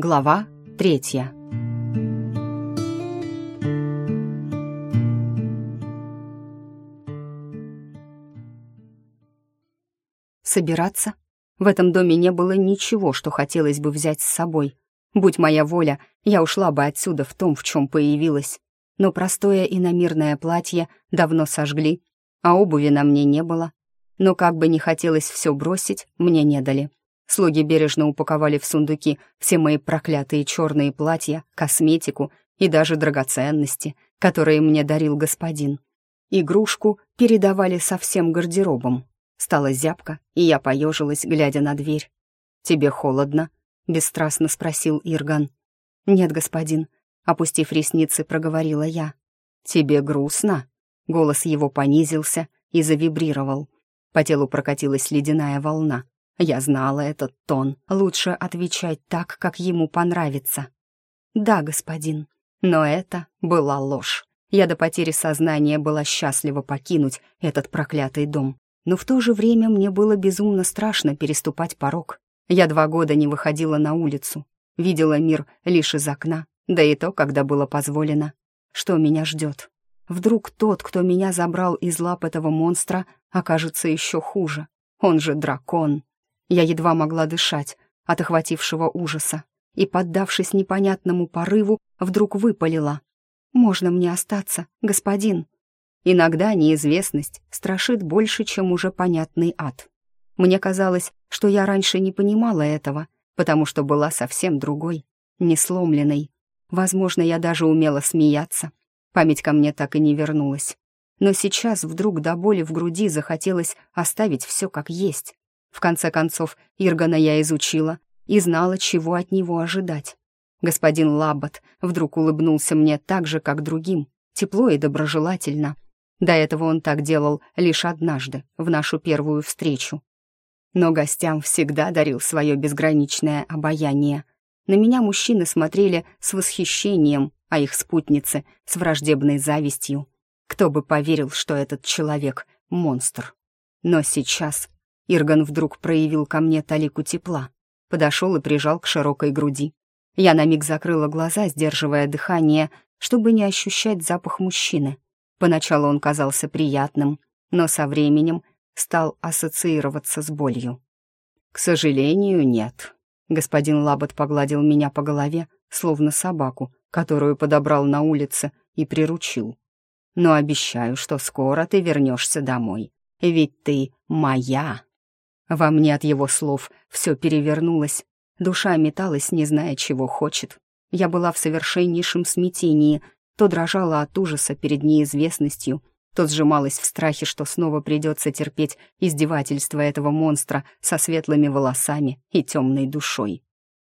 Глава третья. Собираться? В этом доме не было ничего, что хотелось бы взять с собой. Будь моя воля, я ушла бы отсюда в том, в чем появилась. Но простое иномирное платье давно сожгли, а обуви на мне не было. Но как бы не хотелось все бросить, мне не дали. Слуги бережно упаковали в сундуки все мои проклятые черные платья, косметику и даже драгоценности, которые мне дарил господин. Игрушку передавали со всем гардеробом. Стала зябко, и я поежилась, глядя на дверь. «Тебе холодно?» — бесстрастно спросил Ирган. «Нет, господин», — опустив ресницы, проговорила я. «Тебе грустно?» Голос его понизился и завибрировал. По телу прокатилась ледяная волна. Я знала этот тон. Лучше отвечать так, как ему понравится. «Да, господин». Но это была ложь. Я до потери сознания была счастлива покинуть этот проклятый дом. Но в то же время мне было безумно страшно переступать порог. Я два года не выходила на улицу, видела мир лишь из окна, да и то, когда было позволено. Что меня ждет? Вдруг тот, кто меня забрал из лап этого монстра, окажется еще хуже. Он же дракон. Я едва могла дышать от охватившего ужаса и, поддавшись непонятному порыву, вдруг выпалила. «Можно мне остаться, господин?» Иногда неизвестность страшит больше, чем уже понятный ад. Мне казалось, что я раньше не понимала этого, потому что была совсем другой, несломленной. Возможно, я даже умела смеяться. Память ко мне так и не вернулась. Но сейчас вдруг до боли в груди захотелось оставить все как есть. В конце концов, Иргана я изучила и знала, чего от него ожидать. Господин Лаббат вдруг улыбнулся мне так же, как другим, тепло и доброжелательно. До этого он так делал лишь однажды, в нашу первую встречу. Но гостям всегда дарил свое безграничное обаяние. На меня мужчины смотрели с восхищением, а их спутницы — с враждебной завистью. Кто бы поверил, что этот человек — монстр. Но сейчас Ирган вдруг проявил ко мне талику тепла, подошел и прижал к широкой груди. Я на миг закрыла глаза, сдерживая дыхание, чтобы не ощущать запах мужчины. Поначалу он казался приятным, но со временем стал ассоциироваться с болью. «К сожалению, нет». Господин Лабот погладил меня по голове, словно собаку, которую подобрал на улице и приручил. «Но обещаю, что скоро ты вернешься домой, ведь ты моя». Во мне от его слов все перевернулось. Душа металась, не зная, чего хочет. Я была в совершеннейшем смятении, то дрожала от ужаса перед неизвестностью, то сжималась в страхе, что снова придется терпеть издевательство этого монстра со светлыми волосами и темной душой.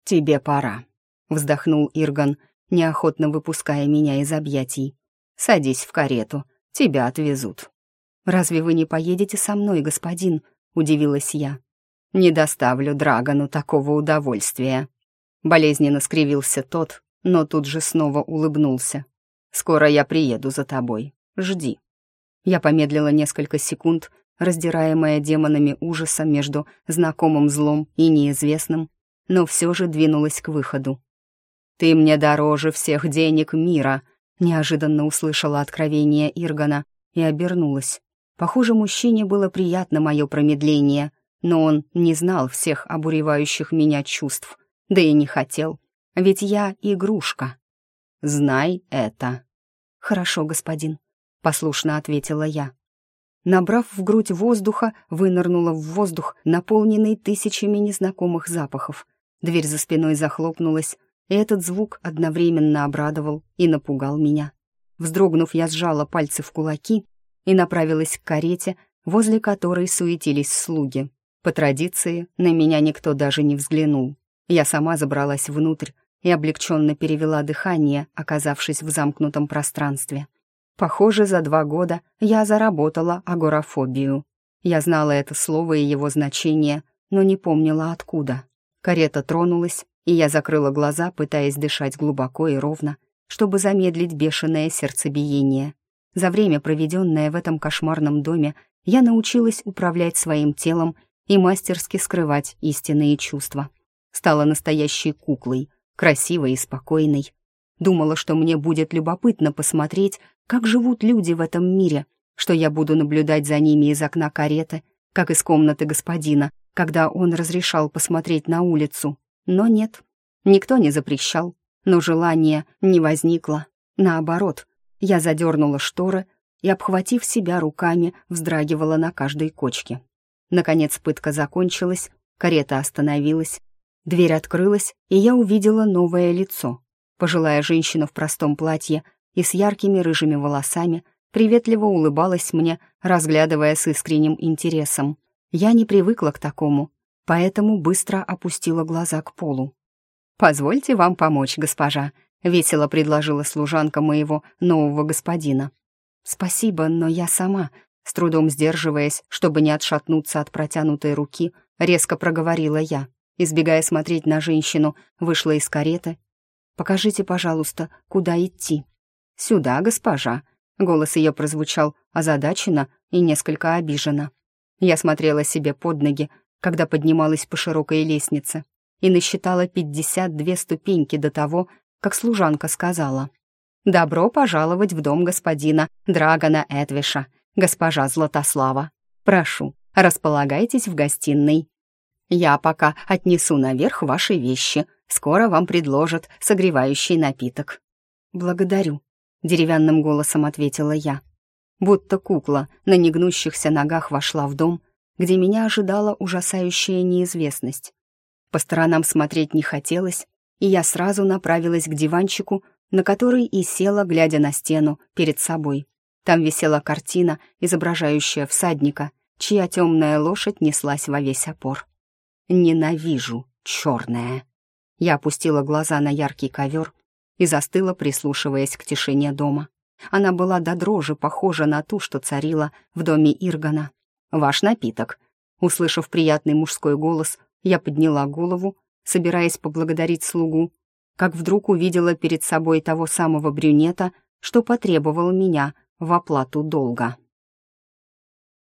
«Тебе пора», — вздохнул Ирган, неохотно выпуская меня из объятий. «Садись в карету, тебя отвезут». «Разве вы не поедете со мной, господин?» — удивилась я. «Не доставлю Драгону такого удовольствия». Болезненно скривился тот, но тут же снова улыбнулся. «Скоро я приеду за тобой. Жди». Я помедлила несколько секунд, раздираемая демонами ужаса между знакомым злом и неизвестным, но все же двинулась к выходу. «Ты мне дороже всех денег мира», — неожиданно услышала откровение Иргана и обернулась. Похоже, мужчине было приятно мое промедление, но он не знал всех обуревающих меня чувств, да и не хотел, ведь я игрушка. Знай это. Хорошо, господин, послушно ответила я. Набрав в грудь воздуха, вынырнула в воздух, наполненный тысячами незнакомых запахов. Дверь за спиной захлопнулась, и этот звук одновременно обрадовал и напугал меня. Вздрогнув, я сжала пальцы в кулаки и направилась к карете, возле которой суетились слуги. По традиции, на меня никто даже не взглянул. Я сама забралась внутрь и облегченно перевела дыхание, оказавшись в замкнутом пространстве. Похоже, за два года я заработала агорафобию. Я знала это слово и его значение, но не помнила откуда. Карета тронулась, и я закрыла глаза, пытаясь дышать глубоко и ровно, чтобы замедлить бешеное сердцебиение. За время, проведенное в этом кошмарном доме, я научилась управлять своим телом и мастерски скрывать истинные чувства. Стала настоящей куклой, красивой и спокойной. Думала, что мне будет любопытно посмотреть, как живут люди в этом мире, что я буду наблюдать за ними из окна кареты, как из комнаты господина, когда он разрешал посмотреть на улицу. Но нет, никто не запрещал, но желания не возникло. Наоборот, я задернула шторы и, обхватив себя руками, вздрагивала на каждой кочке. Наконец пытка закончилась, карета остановилась, дверь открылась, и я увидела новое лицо. Пожилая женщина в простом платье и с яркими рыжими волосами приветливо улыбалась мне, разглядывая с искренним интересом. Я не привыкла к такому, поэтому быстро опустила глаза к полу. «Позвольте вам помочь, госпожа», — весело предложила служанка моего нового господина. «Спасибо, но я сама», с трудом сдерживаясь, чтобы не отшатнуться от протянутой руки, резко проговорила я. Избегая смотреть на женщину, вышла из кареты. «Покажите, пожалуйста, куда идти». «Сюда, госпожа», Голос ее прозвучал озадаченно и несколько обиженно. Я смотрела себе под ноги, когда поднималась по широкой лестнице, и насчитала пятьдесят две ступеньки до того, как служанка сказала. «Добро пожаловать в дом господина Драгона Эдвиша, госпожа Златослава. Прошу, располагайтесь в гостиной. Я пока отнесу наверх ваши вещи. Скоро вам предложат согревающий напиток». «Благодарю», — деревянным голосом ответила я. Будто кукла на негнущихся ногах вошла в дом, где меня ожидала ужасающая неизвестность. По сторонам смотреть не хотелось, и я сразу направилась к диванчику, на который и села, глядя на стену перед собой. Там висела картина, изображающая всадника, чья темная лошадь неслась во весь опор. «Ненавижу, черная!» Я опустила глаза на яркий ковер, и застыла, прислушиваясь к тишине дома. Она была до дрожи похожа на ту, что царила в доме Иргана. «Ваш напиток». Услышав приятный мужской голос, я подняла голову, собираясь поблагодарить слугу, как вдруг увидела перед собой того самого брюнета, что потребовал меня в оплату долга.